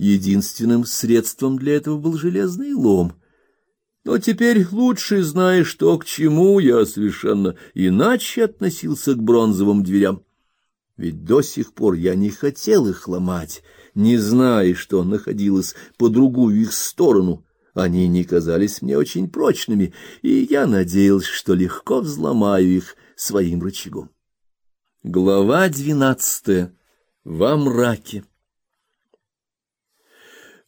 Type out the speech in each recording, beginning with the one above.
Единственным средством для этого был железный лом. Но теперь лучше зная, что к чему, я совершенно иначе относился к бронзовым дверям. Ведь до сих пор я не хотел их ломать, не зная, что находилось по другую их сторону. Они не казались мне очень прочными, и я надеялся, что легко взломаю их своим рычагом. Глава двенадцатая. Во мраке.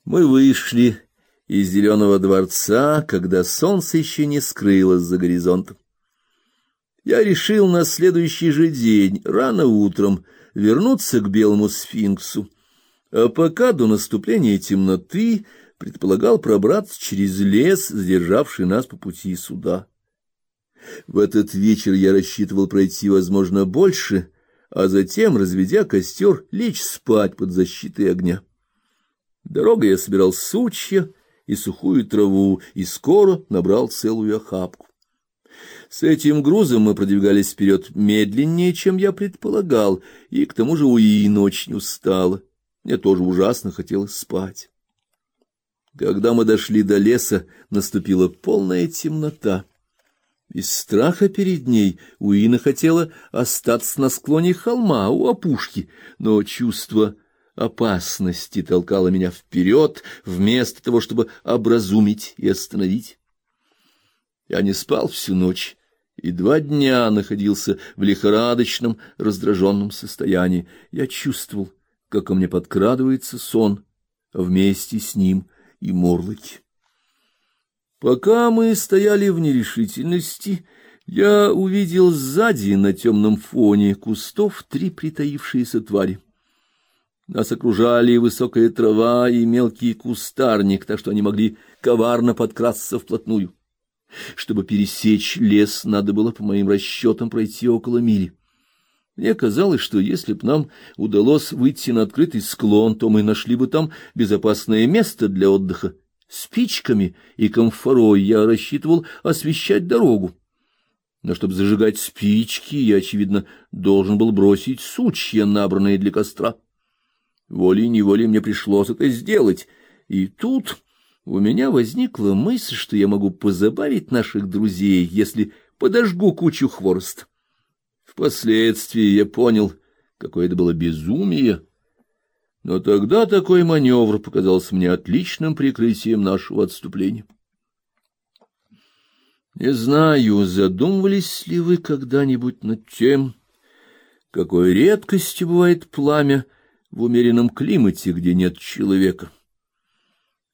Мы вышли из зеленого дворца, когда солнце еще не скрылось за горизонтом. Я решил на следующий же день, рано утром, вернуться к белому сфинксу, а пока до наступления темноты предполагал пробраться через лес, задержавший нас по пути сюда. В этот вечер я рассчитывал пройти, возможно, больше, а затем, разведя костер, лечь спать под защитой огня. Дорогой я собирал сучья и сухую траву, и скоро набрал целую охапку. С этим грузом мы продвигались вперед медленнее, чем я предполагал, и к тому же Уин очень устала. Мне тоже ужасно хотелось спать. Когда мы дошли до леса, наступила полная темнота. Из страха перед ней Уина хотела остаться на склоне холма у опушки, но чувство опасности толкало меня вперед, вместо того, чтобы образумить и остановить. Я не спал всю ночь и два дня находился в лихорадочном, раздраженном состоянии. Я чувствовал, как ко мне подкрадывается сон, а вместе с ним и морлоки. Пока мы стояли в нерешительности, я увидел сзади на темном фоне кустов три притаившиеся твари. Нас окружали высокая трава и мелкий кустарник, так что они могли коварно подкрасться вплотную. Чтобы пересечь лес, надо было, по моим расчетам, пройти около мили. Мне казалось, что если б нам удалось выйти на открытый склон, то мы нашли бы там безопасное место для отдыха. Спичками и комфорой я рассчитывал освещать дорогу. Но чтобы зажигать спички, я, очевидно, должен был бросить сучья, набранные для костра. Волей-неволей мне пришлось это сделать, и тут у меня возникла мысль, что я могу позабавить наших друзей, если подожгу кучу хвороста. Впоследствии я понял, какое это было безумие, но тогда такой маневр показался мне отличным прикрытием нашего отступления. Не знаю, задумывались ли вы когда-нибудь над тем, какой редкостью бывает пламя в умеренном климате, где нет человека.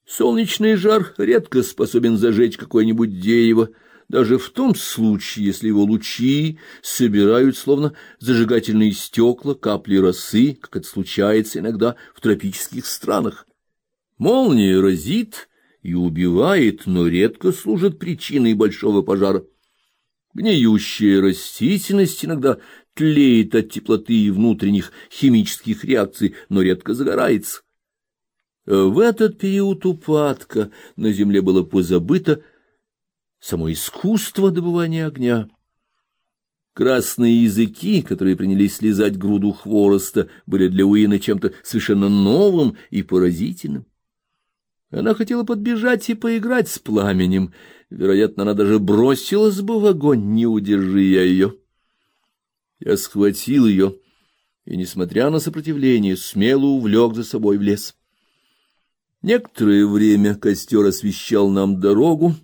Солнечный жар редко способен зажечь какое-нибудь дерево, даже в том случае, если его лучи собирают словно зажигательные стекла, капли росы, как это случается иногда в тропических странах. Молния разит и убивает, но редко служит причиной большого пожара. Гниющая растительность иногда тлеет от теплоты и внутренних химических реакций, но редко загорается. В этот период упадка на земле было позабыто само искусство добывания огня. Красные языки, которые принялись слезать груду хвороста, были для Уины чем-то совершенно новым и поразительным. Она хотела подбежать и поиграть с пламенем. Вероятно, она даже бросилась бы в огонь, не удержи я ее. Я схватил ее и, несмотря на сопротивление, смело увлек за собой в лес. Некоторое время костер освещал нам дорогу,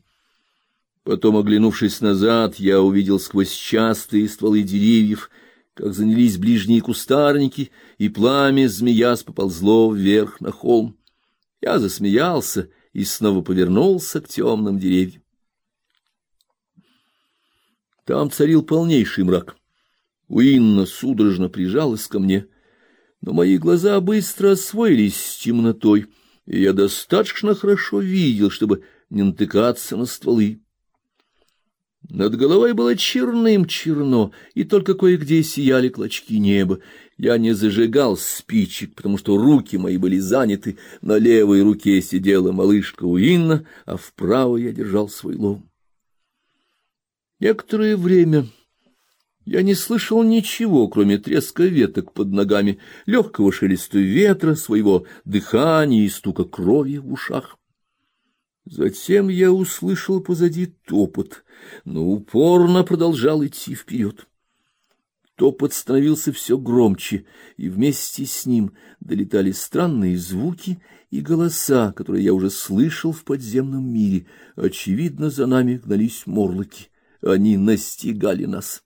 Потом, оглянувшись назад, я увидел сквозь частые стволы деревьев, как занялись ближние кустарники, и пламя змеяс поползло вверх на холм. Я засмеялся и снова повернулся к темным деревьям. Там царил полнейший мрак. Уинна судорожно прижалась ко мне, но мои глаза быстро освоились с темнотой, и я достаточно хорошо видел, чтобы не натыкаться на стволы. Над головой было черным черно, и только кое-где сияли клочки неба. Я не зажигал спичек, потому что руки мои были заняты. На левой руке сидела малышка Уинна, а в правой я держал свой лом. Некоторое время Я не слышал ничего, кроме треска веток под ногами, легкого шелеста ветра, своего дыхания и стука крови в ушах. Затем я услышал позади топот, но упорно продолжал идти вперед. Топот становился все громче, и вместе с ним долетали странные звуки и голоса, которые я уже слышал в подземном мире. Очевидно, за нами гнались морлоки. Они настигали нас.